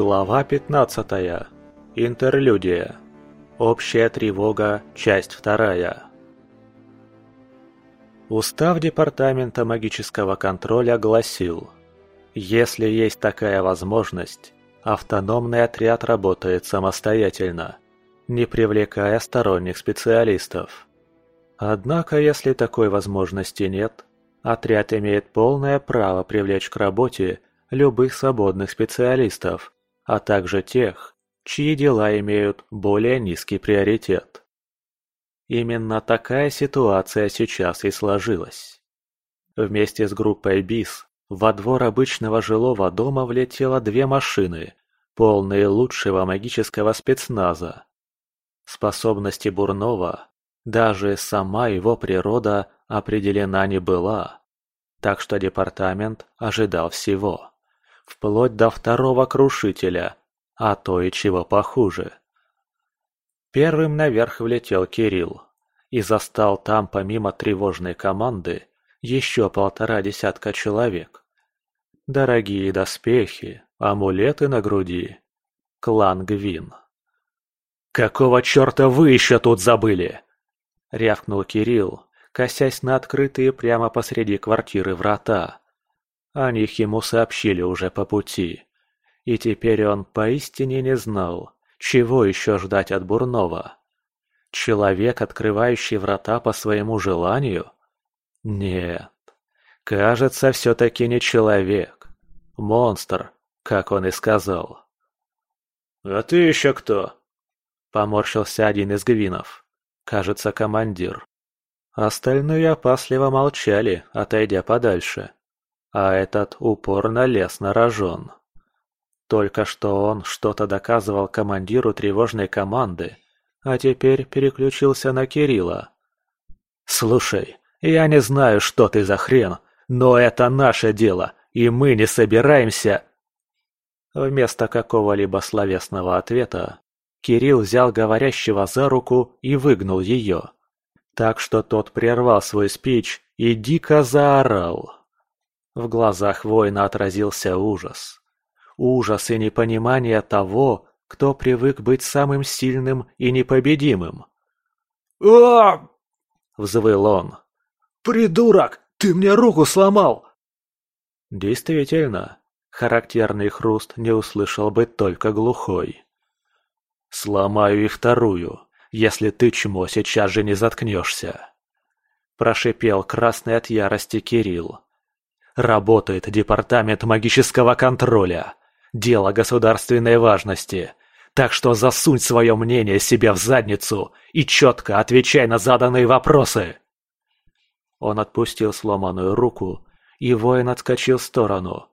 Глава 15. Интерлюдия. Общая тревога. Часть 2. Устав Департамента магического контроля гласил, если есть такая возможность, автономный отряд работает самостоятельно, не привлекая сторонних специалистов. Однако, если такой возможности нет, отряд имеет полное право привлечь к работе любых свободных специалистов, а также тех, чьи дела имеют более низкий приоритет. Именно такая ситуация сейчас и сложилась. Вместе с группой БИС во двор обычного жилого дома влетело две машины, полные лучшего магического спецназа. Способности Бурнова, даже сама его природа определена не была, так что департамент ожидал всего вплоть до второго крушителя, а то и чего похуже. Первым наверх влетел Кирилл и застал там помимо тревожной команды еще полтора десятка человек. Дорогие доспехи, амулеты на груди. Клан Гвин. «Какого черта вы еще тут забыли?» — рявкнул Кирилл, косясь на открытые прямо посреди квартиры врата. О них ему сообщили уже по пути. И теперь он поистине не знал, чего еще ждать от Бурнова. Человек, открывающий врата по своему желанию? Нет. Кажется, все-таки не человек. Монстр, как он и сказал. «А ты еще кто?» Поморщился один из гвинов. Кажется, командир. Остальные опасливо молчали, отойдя подальше а этот упорно лез на рожон. Только что он что-то доказывал командиру тревожной команды, а теперь переключился на Кирилла. «Слушай, я не знаю, что ты за хрен, но это наше дело, и мы не собираемся...» Вместо какого-либо словесного ответа Кирилл взял говорящего за руку и выгнул ее. Так что тот прервал свой спич и дико заорал. В глазах воина отразился ужас. Ужас и непонимание того, кто привык быть самым сильным и непобедимым. а взвыл он. «Придурок! Ты мне руку сломал!» Действительно, характерный хруст не услышал бы только глухой. «Сломаю и вторую, если ты, чмо, сейчас же не заткнешься!» Прошипел красный от ярости Кирилл. Работает Департамент магического контроля. Дело государственной важности. Так что засунь свое мнение себе в задницу и четко отвечай на заданные вопросы. Он отпустил сломанную руку, и воин отскочил в сторону.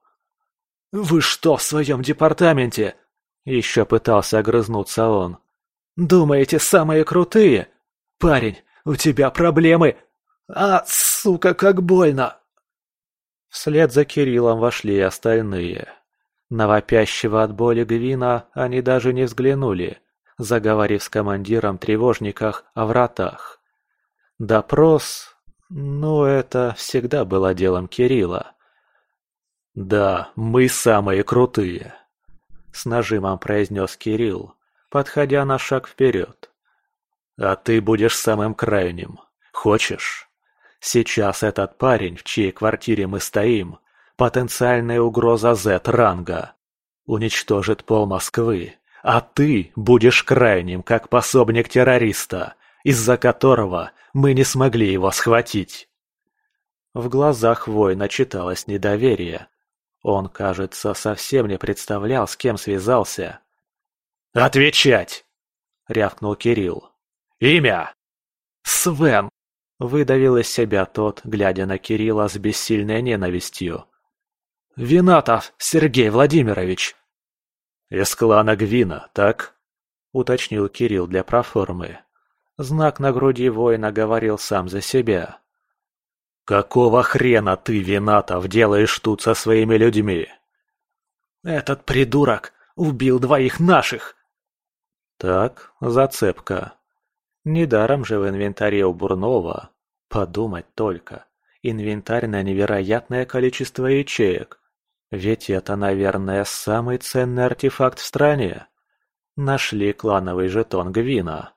«Вы что в своем департаменте?» Еще пытался огрызнуться он. «Думаете, самые крутые? Парень, у тебя проблемы. А, сука, как больно!» Вслед за Кириллом вошли и остальные. На вопящего от боли Гвина они даже не взглянули, заговорив с командиром тревожниках о вратах. Допрос... Ну, это всегда было делом Кирилла. «Да, мы самые крутые», — с нажимом произнес Кирилл, подходя на шаг вперед. «А ты будешь самым крайним. Хочешь?» Сейчас этот парень, в чьей квартире мы стоим, потенциальная угроза Z-ранга. Уничтожит пол Москвы, а ты будешь крайним, как пособник террориста, из-за которого мы не смогли его схватить. В глазах воина читалось недоверие. Он, кажется, совсем не представлял, с кем связался. «Отвечать!» — рявкнул Кирилл. «Имя?» «Свен!» Выдавил из себя тот, глядя на Кирилла с бессильной ненавистью. «Винатов Сергей Владимирович!» «Из клана Гвина, так?» — уточнил Кирилл для проформы. Знак на груди воина говорил сам за себя. «Какого хрена ты, Винатов, делаешь тут со своими людьми?» «Этот придурок убил двоих наших!» «Так, зацепка. Недаром же в инвентаре у Бурнова, подумать только, инвентарь на невероятное количество ячеек. Ведь это, наверное, самый ценный артефакт в стране. Нашли клановый жетон Гвина.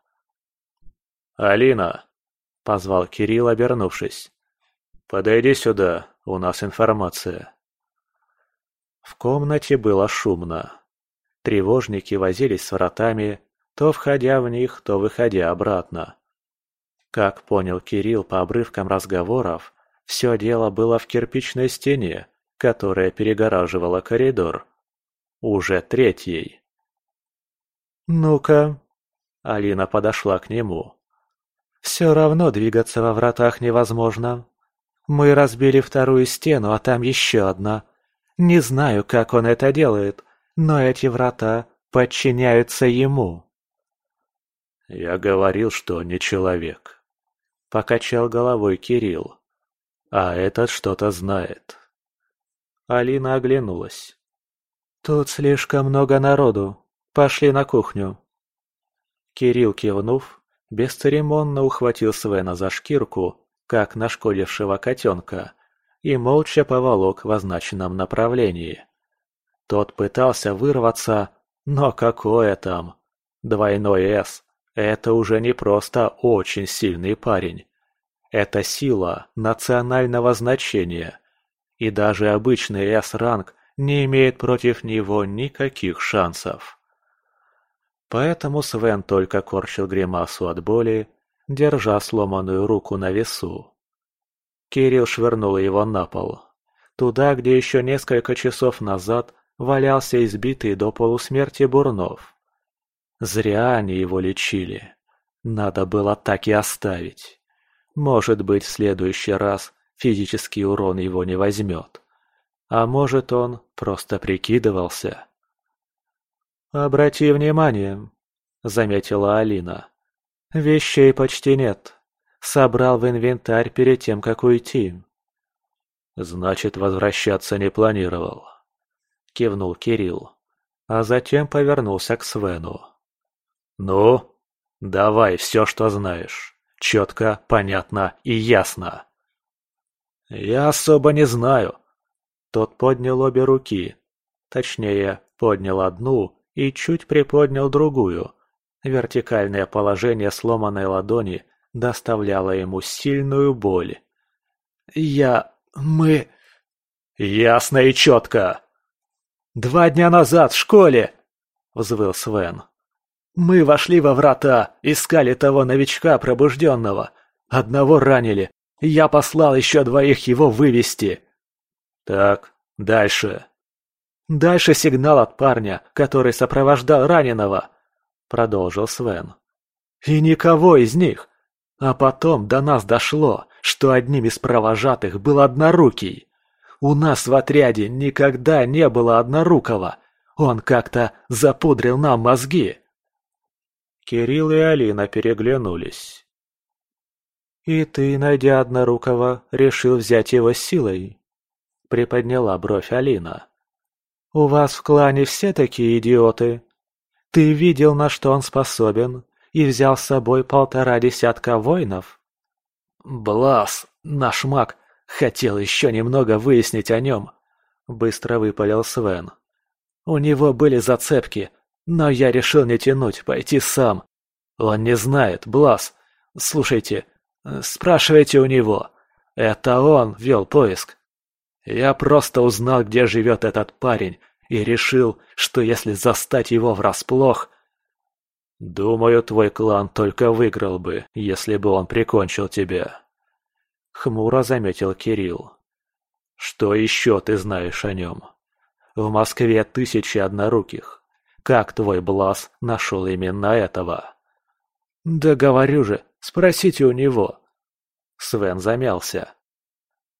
«Алина!» – позвал Кирилл, обернувшись. «Подойди сюда, у нас информация». В комнате было шумно. Тревожники возились с вратами, то входя в них, то выходя обратно. Как понял Кирилл по обрывкам разговоров, все дело было в кирпичной стене, которая перегораживала коридор. Уже третьей. «Ну-ка». Алина подошла к нему. «Все равно двигаться во вратах невозможно. Мы разбили вторую стену, а там еще одна. Не знаю, как он это делает, но эти врата подчиняются ему». «Я говорил, что не человек», — покачал головой Кирилл. «А этот что-то знает». Алина оглянулась. «Тут слишком много народу. Пошли на кухню». Кирилл, кивнув, бесцеремонно ухватил Свена за шкирку, как нашкодившего котенка, и молча поволок в означенном направлении. Тот пытался вырваться, но какое там? Двойной «С» — это уже не просто очень сильный парень. Это сила национального значения. И даже обычный С-ранг не имеет против него никаких шансов. Поэтому Свен только корчил гримасу от боли, держа сломанную руку на весу. Кирилл швырнул его на пол. Туда, где еще несколько часов назад валялся избитый до полусмерти Бурнов. Зря они его лечили. Надо было так и оставить. Может быть, в следующий раз физический урон его не возьмет. А может, он просто прикидывался. «Обрати внимание», — заметила Алина. «Вещей почти нет. Собрал в инвентарь перед тем, как уйти». «Значит, возвращаться не планировал», — кивнул Кирилл, а затем повернулся к Свену. «Ну, давай все, что знаешь. Четко, понятно и ясно». «Я особо не знаю». Тот поднял обе руки. Точнее, поднял одну и чуть приподнял другую. Вертикальное положение сломанной ладони доставляло ему сильную боль. «Я... мы...» «Ясно и четко!» «Два дня назад в школе!» — взвыл Свен. «Мы вошли во врата, искали того новичка пробужденного. Одного ранили. Я послал еще двоих его вывести». «Так, дальше». «Дальше сигнал от парня, который сопровождал раненого», — продолжил Свен. «И никого из них. А потом до нас дошло, что одним из провожатых был однорукий. У нас в отряде никогда не было однорукого. Он как-то запудрил нам мозги». Кирилл и Алина переглянулись. «И ты, найдя однорукого, решил взять его силой?» — приподняла бровь Алина. «У вас в клане все такие идиоты? Ты видел, на что он способен, и взял с собой полтора десятка воинов?» «Блас, наш маг, хотел еще немного выяснить о нем», — быстро выпалил Свен. «У него были зацепки, но я решил не тянуть, пойти сам. Он не знает, Блас. Слушайте, спрашивайте у него. Это он вел поиск. Я просто узнал, где живет этот парень, и решил, что если застать его врасплох... Думаю, твой клан только выиграл бы, если бы он прикончил тебя. Хмуро заметил Кирилл. Что еще ты знаешь о нем? В Москве тысячи одноруких. Как твой Блас нашел именно этого? Да говорю же, спросите у него. Свен замялся.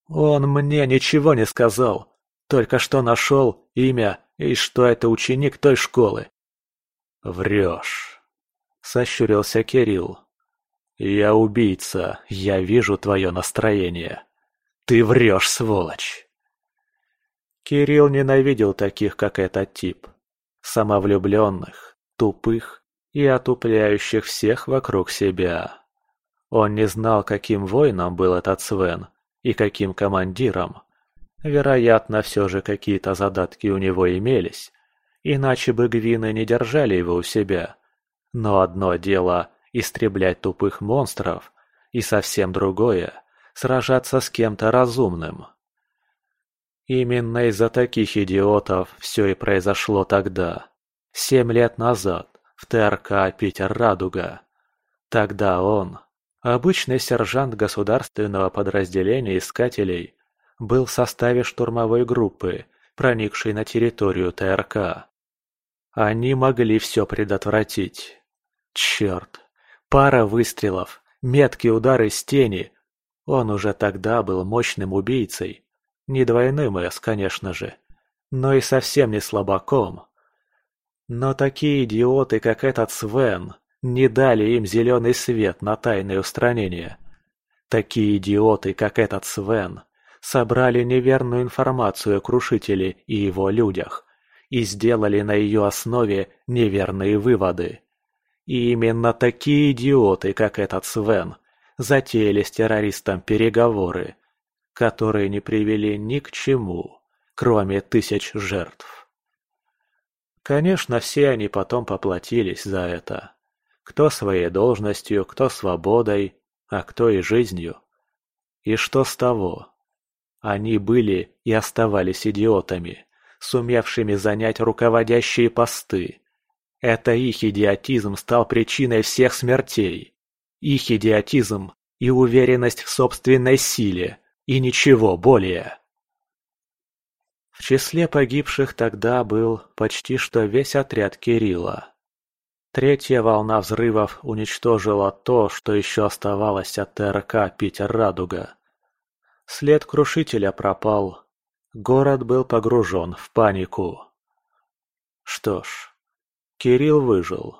Он мне ничего не сказал, только что нашел имя и что это ученик той школы. Врешь, сощурился Кирилл. Я убийца, я вижу твое настроение. Ты врешь, сволочь. Кирилл ненавидел таких, как этот тип. Самовлюбленных, тупых и отупляющих всех вокруг себя. Он не знал, каким воином был этот Свен, и каким командиром. Вероятно, все же какие-то задатки у него имелись, иначе бы гвины не держали его у себя. Но одно дело – истреблять тупых монстров, и совсем другое – сражаться с кем-то разумным. Именно из-за таких идиотов все и произошло тогда, семь лет назад, в ТРК «Питер Радуга». Тогда он, обычный сержант государственного подразделения искателей, был в составе штурмовой группы, проникшей на территорию ТРК. Они могли все предотвратить. Черт, пара выстрелов, меткие удары из тени. Он уже тогда был мощным убийцей. Не двойным С, конечно же, но и совсем не слабаком. Но такие идиоты, как этот Свен, не дали им зеленый свет на тайное устранение. Такие идиоты, как этот Свен, собрали неверную информацию о Крушителе и его людях и сделали на ее основе неверные выводы. И именно такие идиоты, как этот Свен, затеяли с террористом переговоры, которые не привели ни к чему, кроме тысяч жертв. Конечно, все они потом поплатились за это. Кто своей должностью, кто свободой, а кто и жизнью. И что с того? Они были и оставались идиотами, сумевшими занять руководящие посты. Это их идиотизм стал причиной всех смертей. Их идиотизм и уверенность в собственной силе, и ничего более. В числе погибших тогда был почти что весь отряд Кирилла. Третья волна взрывов уничтожила то, что еще оставалось от ТРК «Питер-Радуга». След крушителя пропал. Город был погружен в панику. Что ж, Кирилл выжил.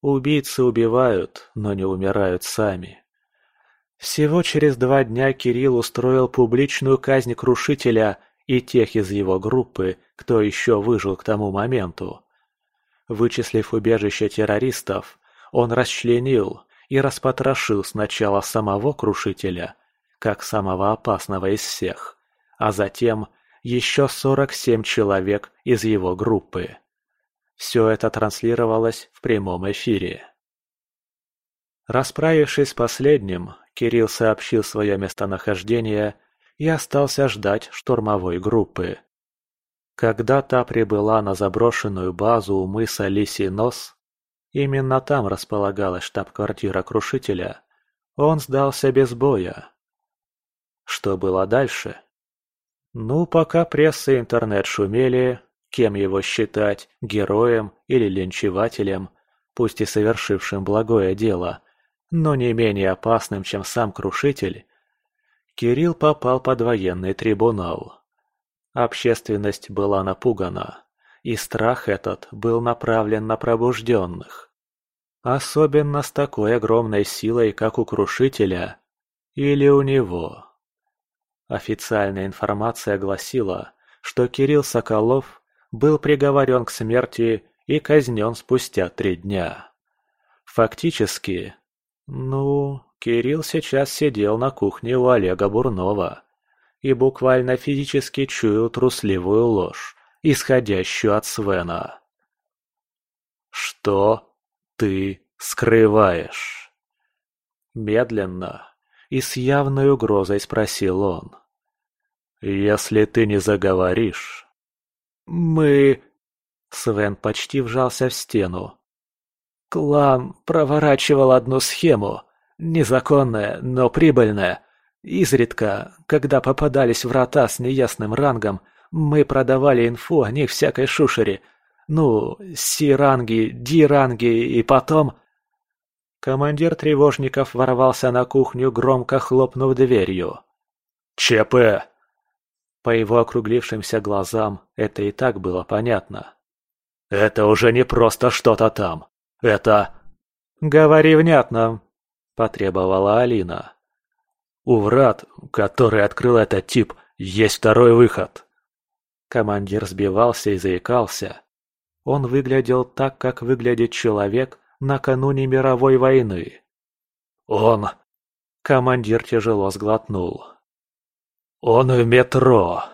Убийцы убивают, но не умирают сами. Всего через два дня Кирилл устроил публичную казнь крушителя и тех из его группы, кто еще выжил к тому моменту. Вычислив убежище террористов, он расчленил и распотрошил сначала самого крушителя, как самого опасного из всех, а затем еще 47 человек из его группы. Все это транслировалось в прямом эфире. Расправившись с последним, Кирилл сообщил свое местонахождение и остался ждать штурмовой группы. Когда та прибыла на заброшенную базу у мыса Лисий Нос, именно там располагалась штаб-квартира Крушителя, он сдался без боя. Что было дальше? Ну, пока пресса и интернет шумели, кем его считать, героем или линчевателем, пусть и совершившим благое дело, но не менее опасным, чем сам Крушитель, Кирилл попал под военный трибунал. Общественность была напугана, и страх этот был направлен на пробужденных. Особенно с такой огромной силой, как у Крушителя или у него. Официальная информация гласила, что Кирилл Соколов был приговорен к смерти и казнен спустя три дня. Фактически, ну, Кирилл сейчас сидел на кухне у Олега Бурнова и буквально физически чуял трусливую ложь, исходящую от Свена. «Что ты скрываешь?» Медленно и с явной угрозой спросил он. «Если ты не заговоришь...» «Мы...» Свен почти вжался в стену. «Клан проворачивал одну схему, незаконная, но прибыльная. Изредка, когда попадались врата с неясным рангом, мы продавали инфу о них всякой шушере. Ну, Си-ранги, Ди-ранги и потом...» Командир тревожников ворвался на кухню, громко хлопнув дверью. «ЧП!» По его округлившимся глазам это и так было понятно. «Это уже не просто что-то там. Это...» «Говори внятно», — потребовала Алина. «У врат, который открыл этот тип, есть второй выход». Командир сбивался и заикался. Он выглядел так, как выглядит человек накануне мировой войны. «Он...» Командир тяжело сглотнул. «Он в метро!»